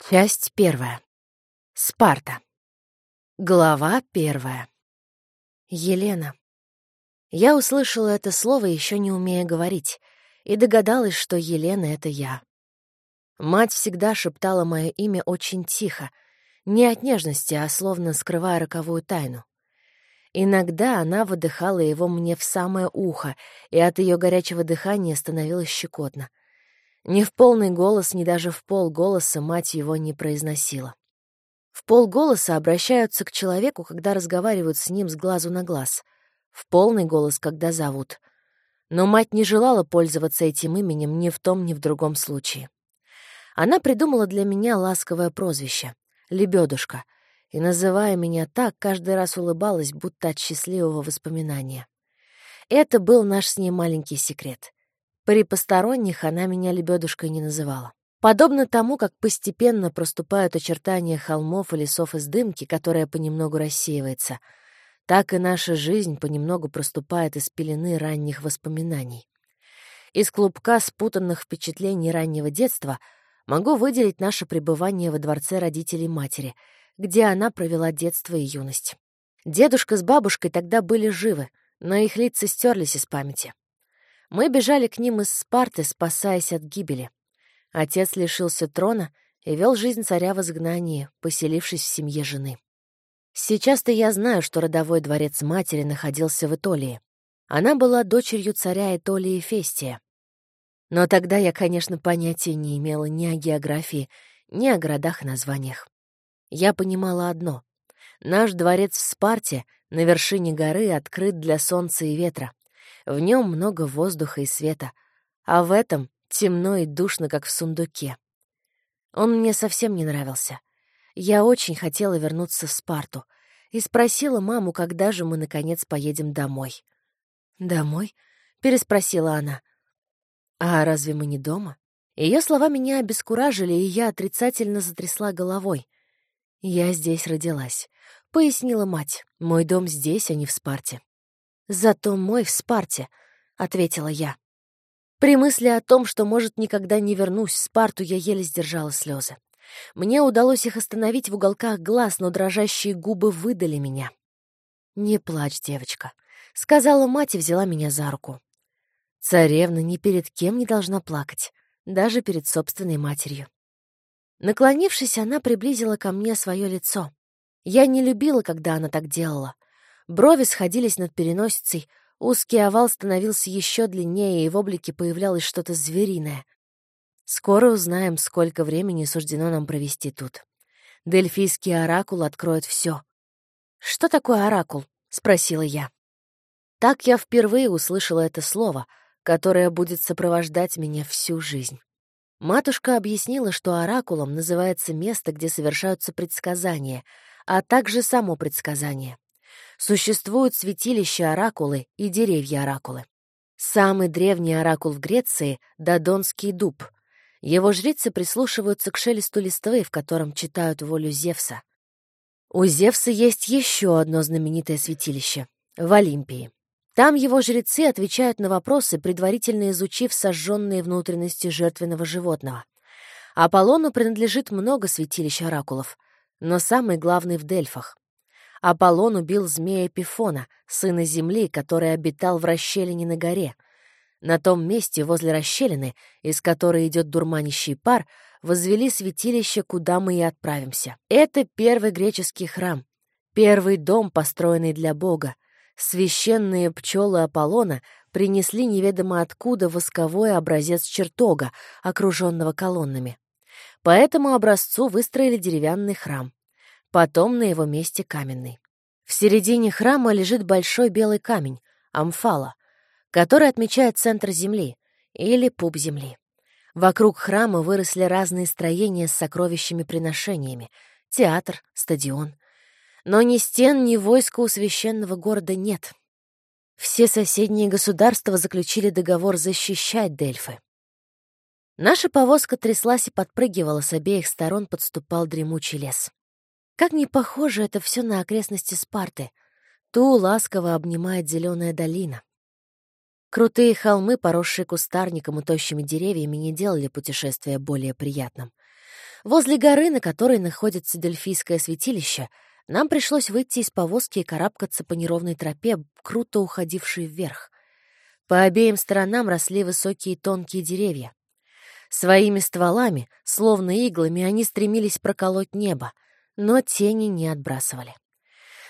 Часть первая. Спарта. Глава первая. Елена. Я услышала это слово, еще не умея говорить, и догадалась, что Елена — это я. Мать всегда шептала мое имя очень тихо, не от нежности, а словно скрывая роковую тайну. Иногда она выдыхала его мне в самое ухо, и от ее горячего дыхания становилось щекотно. Ни в полный голос, ни даже в полголоса мать его не произносила. В полголоса обращаются к человеку, когда разговаривают с ним с глазу на глаз. В полный голос, когда зовут. Но мать не желала пользоваться этим именем ни в том, ни в другом случае. Она придумала для меня ласковое прозвище — «Лебедушка», и, называя меня так, каждый раз улыбалась, будто от счастливого воспоминания. Это был наш с ней маленький секрет. При посторонних она меня лебедушкой не называла. Подобно тому, как постепенно проступают очертания холмов и лесов из дымки, которая понемногу рассеивается, так и наша жизнь понемногу проступает из пелены ранних воспоминаний. Из клубка спутанных впечатлений раннего детства могу выделить наше пребывание во дворце родителей матери, где она провела детство и юность. Дедушка с бабушкой тогда были живы, но их лица стерлись из памяти. Мы бежали к ним из Спарты, спасаясь от гибели. Отец лишился трона и вел жизнь царя в изгнании, поселившись в семье жены. Сейчас-то я знаю, что родовой дворец матери находился в Итолии. Она была дочерью царя Итолии Фестия. Но тогда я, конечно, понятия не имела ни о географии, ни о городах и названиях. Я понимала одно. Наш дворец в Спарте на вершине горы открыт для солнца и ветра. В нем много воздуха и света, а в этом темно и душно, как в сундуке. Он мне совсем не нравился. Я очень хотела вернуться в Спарту и спросила маму, когда же мы, наконец, поедем домой. «Домой?» — переспросила она. «А разве мы не дома?» Ее слова меня обескуражили, и я отрицательно затрясла головой. «Я здесь родилась», — пояснила мать. «Мой дом здесь, а не в Спарте». «Зато мой в Спарте», — ответила я. При мысли о том, что, может, никогда не вернусь в Спарту, я еле сдержала слезы. Мне удалось их остановить в уголках глаз, но дрожащие губы выдали меня. «Не плачь, девочка», — сказала мать и взяла меня за руку. Царевна ни перед кем не должна плакать, даже перед собственной матерью. Наклонившись, она приблизила ко мне свое лицо. Я не любила, когда она так делала. Брови сходились над переносицей, узкий овал становился еще длиннее, и в облике появлялось что-то звериное. Скоро узнаем, сколько времени суждено нам провести тут. Дельфийский оракул откроет все. «Что такое оракул?» — спросила я. Так я впервые услышала это слово, которое будет сопровождать меня всю жизнь. Матушка объяснила, что оракулом называется место, где совершаются предсказания, а также само предсказание. Существуют святилища-оракулы и деревья-оракулы. Самый древний оракул в Греции — Додонский дуб. Его жрицы прислушиваются к шелесту листвы, в котором читают волю Зевса. У Зевса есть еще одно знаменитое святилище — в Олимпии. Там его жрецы отвечают на вопросы, предварительно изучив сожженные внутренности жертвенного животного. Аполлону принадлежит много святилищ-оракулов, но самый главный в Дельфах. Аполлон убил змея Пифона, сына Земли, который обитал в расщелине на горе. На том месте, возле расщелины, из которой идет дурманящий пар, возвели святилище, куда мы и отправимся. Это первый греческий храм, первый дом, построенный для Бога. Священные пчелы Аполлона принесли неведомо откуда восковой образец чертога, окруженного колоннами. По этому образцу выстроили деревянный храм потом на его месте каменный. В середине храма лежит большой белый камень, амфала, который отмечает центр Земли или пуп Земли. Вокруг храма выросли разные строения с сокровищами-приношениями — театр, стадион. Но ни стен, ни войска у священного города нет. Все соседние государства заключили договор защищать Дельфы. Наша повозка тряслась и подпрыгивала, с обеих сторон подступал дремучий лес. Как не похоже это все на окрестности Спарты. Ту ласково обнимает зеленая долина. Крутые холмы, поросшие кустарником и тощими деревьями, не делали путешествие более приятным. Возле горы, на которой находится Дельфийское святилище, нам пришлось выйти из повозки и карабкаться по неровной тропе, круто уходившей вверх. По обеим сторонам росли высокие тонкие деревья. Своими стволами, словно иглами, они стремились проколоть небо, но тени не отбрасывали.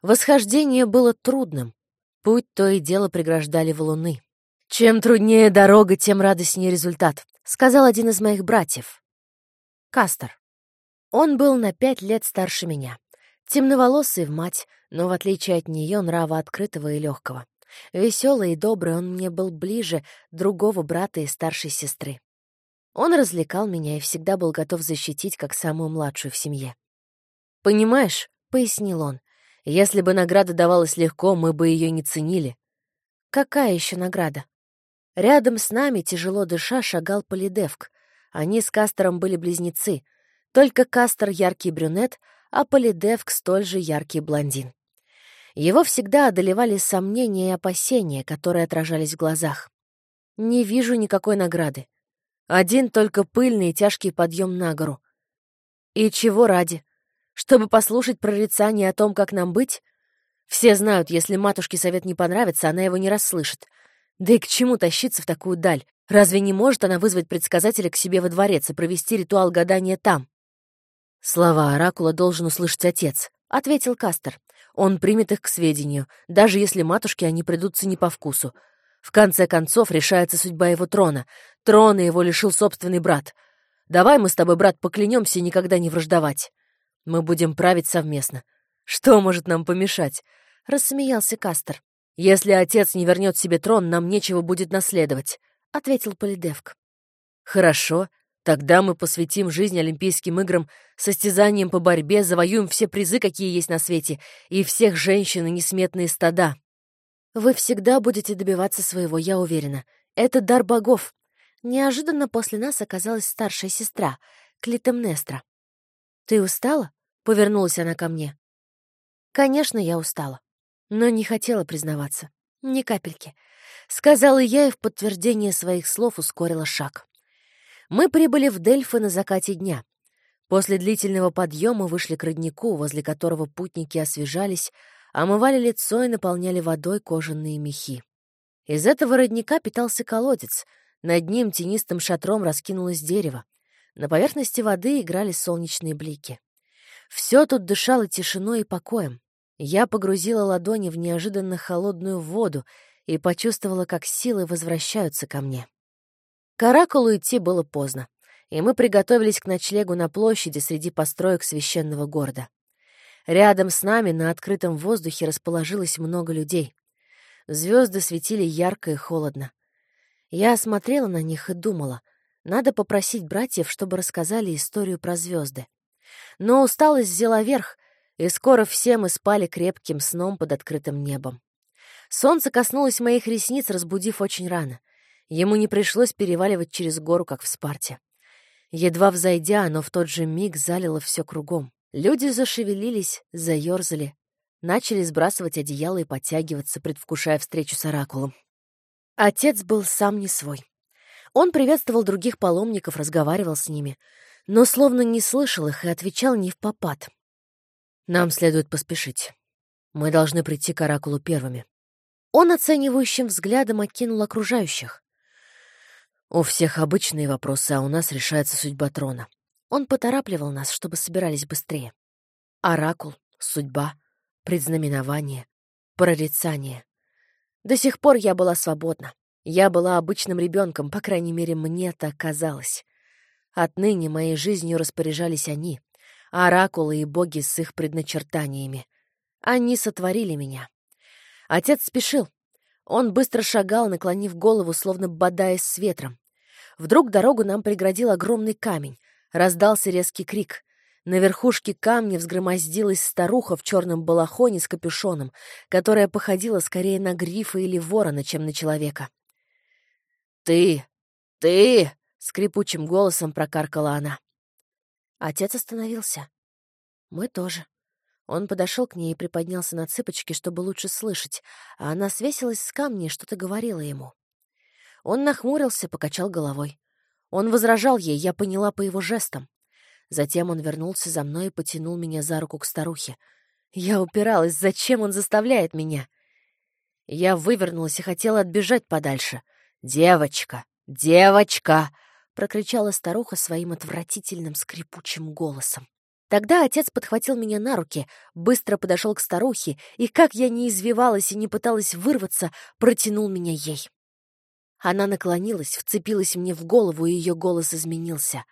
Восхождение было трудным. Путь то и дело преграждали валуны. «Чем труднее дорога, тем радостнее результат», — сказал один из моих братьев. Кастер. Он был на пять лет старше меня. Темноволосый в мать, но, в отличие от нее, нрава открытого и легкого. Веселый и добрый он мне был ближе другого брата и старшей сестры. Он развлекал меня и всегда был готов защитить как самую младшую в семье. «Понимаешь», — пояснил он, — «если бы награда давалась легко, мы бы ее не ценили». «Какая еще награда?» Рядом с нами, тяжело дыша, шагал Полидевк. Они с Кастером были близнецы. Только Кастер — яркий брюнет, а Полидевк — столь же яркий блондин. Его всегда одолевали сомнения и опасения, которые отражались в глазах. «Не вижу никакой награды. Один только пыльный и тяжкий подъем на гору. И чего ради? Чтобы послушать прорицание о том, как нам быть? Все знают, если матушке совет не понравится, она его не расслышит. Да и к чему тащиться в такую даль? Разве не может она вызвать предсказателя к себе во дворец и провести ритуал гадания там? «Слова оракула должен услышать отец», — ответил Кастер. «Он примет их к сведению, даже если матушке они придутся не по вкусу. В конце концов решается судьба его трона. Трона его лишил собственный брат. Давай мы с тобой, брат, поклянемся никогда не враждовать. Мы будем править совместно. Что может нам помешать?» — рассмеялся Кастер. «Если отец не вернет себе трон, нам нечего будет наследовать», — ответил Полидевк. «Хорошо. Тогда мы посвятим жизнь Олимпийским играм, состязаниям по борьбе, завоюем все призы, какие есть на свете, и всех женщин и несметные стада. Вы всегда будете добиваться своего, я уверена. Это дар богов. Неожиданно после нас оказалась старшая сестра, Клитемнестра. «Ты устала?» — повернулась она ко мне. Конечно, я устала, но не хотела признаваться. Ни капельки. Сказала я и в подтверждение своих слов ускорила шаг. Мы прибыли в Дельфы на закате дня. После длительного подъема вышли к роднику, возле которого путники освежались, омывали лицо и наполняли водой кожаные мехи. Из этого родника питался колодец. Над ним тенистым шатром раскинулось дерево. На поверхности воды играли солнечные блики. Все тут дышало тишиной и покоем. Я погрузила ладони в неожиданно холодную воду и почувствовала, как силы возвращаются ко мне. К Оракулу идти было поздно, и мы приготовились к ночлегу на площади среди построек священного города. Рядом с нами на открытом воздухе расположилось много людей. Звезды светили ярко и холодно. Я смотрела на них и думала, надо попросить братьев, чтобы рассказали историю про звезды. Но усталость взяла верх, и скоро все мы спали крепким сном под открытым небом. Солнце коснулось моих ресниц, разбудив очень рано. Ему не пришлось переваливать через гору, как в Спарте. Едва взойдя, оно в тот же миг залило все кругом. Люди зашевелились, заерзали, начали сбрасывать одеяло и подтягиваться, предвкушая встречу с оракулом. Отец был сам не свой. Он приветствовал других паломников, разговаривал с ними, но словно не слышал их и отвечал не в попад. «Нам следует поспешить. Мы должны прийти к оракулу первыми». Он оценивающим взглядом окинул окружающих. «У всех обычные вопросы, а у нас решается судьба трона. Он поторапливал нас, чтобы собирались быстрее. Оракул, судьба, предзнаменование, прорицание. До сих пор я была свободна. Я была обычным ребенком, по крайней мере, мне так казалось. Отныне моей жизнью распоряжались они, оракулы и боги с их предначертаниями. Они сотворили меня. Отец спешил. Он быстро шагал, наклонив голову, словно бодаясь с ветром. Вдруг дорогу нам преградил огромный камень, Раздался резкий крик. На верхушке камня взгромоздилась старуха в черном балахоне с капюшоном, которая походила скорее на грифа или ворона, чем на человека. «Ты! Ты!» — скрипучим голосом прокаркала она. Отец остановился. Мы тоже. Он подошел к ней и приподнялся на цыпочки, чтобы лучше слышать, а она свесилась с камня и что-то говорила ему. Он нахмурился, покачал головой. Он возражал ей, я поняла по его жестам. Затем он вернулся за мной и потянул меня за руку к старухе. Я упиралась, зачем он заставляет меня? Я вывернулась и хотела отбежать подальше. «Девочка! Девочка!» — прокричала старуха своим отвратительным скрипучим голосом. Тогда отец подхватил меня на руки, быстро подошел к старухе и, как я не извивалась и не пыталась вырваться, протянул меня ей. Она наклонилась, вцепилась мне в голову, и ее голос изменился.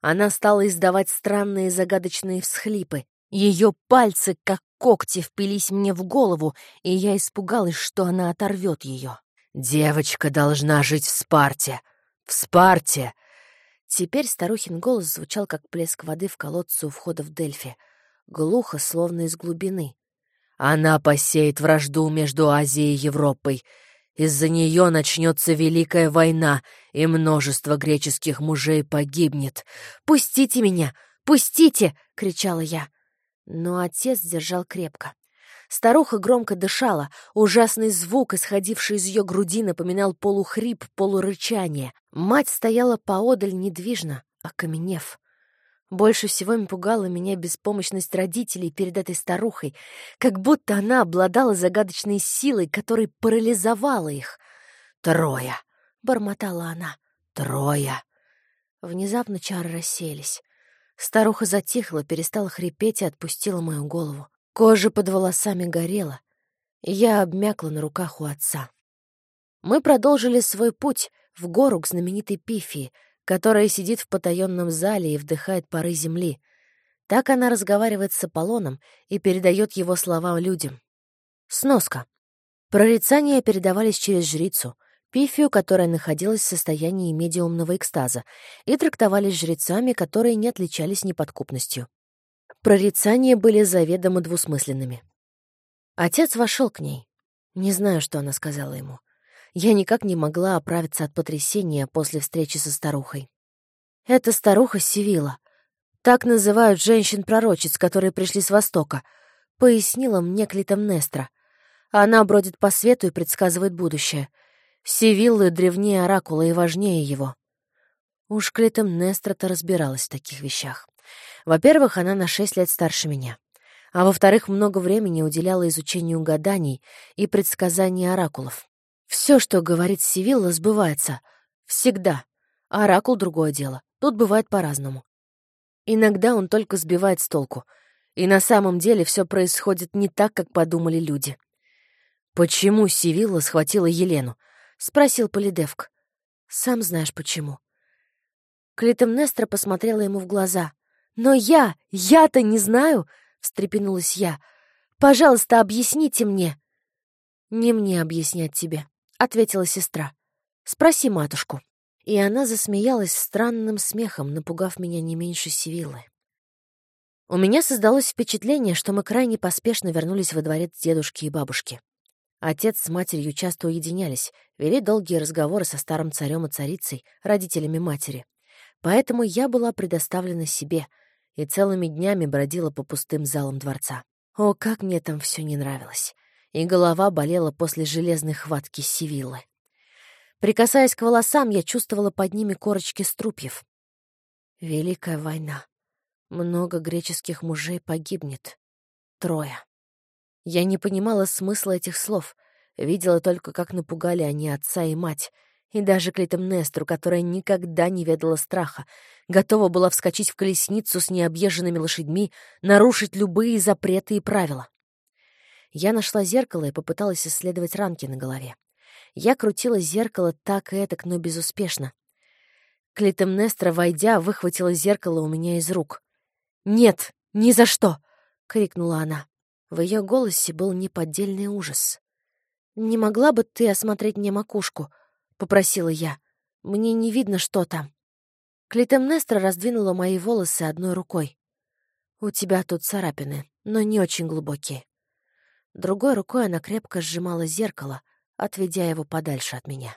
Она стала издавать странные загадочные всхлипы. Ее пальцы, как когти, впились мне в голову, и я испугалась, что она оторвет ее. «Девочка должна жить в Спарте! В Спарте!» Теперь старухин голос звучал, как плеск воды в колодце у входа в Дельфи. Глухо, словно из глубины. «Она посеет вражду между Азией и Европой. Из-за нее начнется Великая война, и множество греческих мужей погибнет. «Пустите меня! Пустите!» — кричала я. Но отец держал крепко. Старуха громко дышала. Ужасный звук, исходивший из ее груди, напоминал полухрип, полурычание. Мать стояла поодаль недвижно, окаменев. Больше всего им пугала меня беспомощность родителей перед этой старухой, как будто она обладала загадочной силой, которая парализовала их. «Трое!» — бормотала она. «Трое!» Внезапно чары рассеялись. Старуха затихла, перестала хрипеть и отпустила мою голову. Кожа под волосами горела, и я обмякла на руках у отца. Мы продолжили свой путь в гору к знаменитой Пифии, которая сидит в потаенном зале и вдыхает пары земли. Так она разговаривает с Аполлоном и передает его слова людям. Сноска. Прорицания передавались через жрицу, Пифию, которая находилась в состоянии медиумного экстаза, и трактовались жрецами, которые не отличались неподкупностью. Прорицания были заведомо двусмысленными. Отец вошел к ней. Не знаю, что она сказала ему. Я никак не могла оправиться от потрясения после встречи со старухой. Это старуха Сивила. Так называют женщин-пророчиц, которые пришли с Востока, пояснила мне Клитомнестра. Она бродит по свету и предсказывает будущее. Сивиллы древнее оракула и важнее его. Уж Клитомнестра-то разбиралась в таких вещах. Во-первых, она на шесть лет старше меня. А во-вторых, много времени уделяла изучению гаданий и предсказаний оракулов. Все, что говорит Сивилла, сбывается. Всегда. А оракул — другое дело. Тут бывает по-разному. Иногда он только сбивает с толку. И на самом деле все происходит не так, как подумали люди. «Почему Сивилла схватила Елену?» — спросил Полидевк. «Сам знаешь, почему». Клитемнестра посмотрела ему в глаза. «Но я, я-то не знаю!» — встрепенулась я. «Пожалуйста, объясните мне!» «Не мне объяснять тебе», — ответила сестра. «Спроси матушку». И она засмеялась странным смехом, напугав меня не меньше Сивиллы. У меня создалось впечатление, что мы крайне поспешно вернулись во дворец дедушки и бабушки. Отец с матерью часто уединялись, вели долгие разговоры со старым царем и царицей, родителями матери. Поэтому я была предоставлена себе — и целыми днями бродила по пустым залам дворца. О, как мне там все не нравилось. И голова болела после железной хватки Сивиллы. Прикасаясь к волосам, я чувствовала под ними корочки струпьев. Великая война. Много греческих мужей погибнет. Трое. Я не понимала смысла этих слов, видела только, как напугали они отца и мать — и даже Клитемнестру, которая никогда не ведала страха, готова была вскочить в колесницу с необъезженными лошадьми, нарушить любые запреты и правила. Я нашла зеркало и попыталась исследовать ранки на голове. Я крутила зеркало так и этак, но безуспешно. Клитемнестра, войдя, выхватила зеркало у меня из рук. «Нет, ни за что!» — крикнула она. В ее голосе был неподдельный ужас. «Не могла бы ты осмотреть мне макушку?» Попросила я. «Мне не видно, что там». Клитемнестра раздвинула мои волосы одной рукой. «У тебя тут царапины, но не очень глубокие». Другой рукой она крепко сжимала зеркало, отведя его подальше от меня.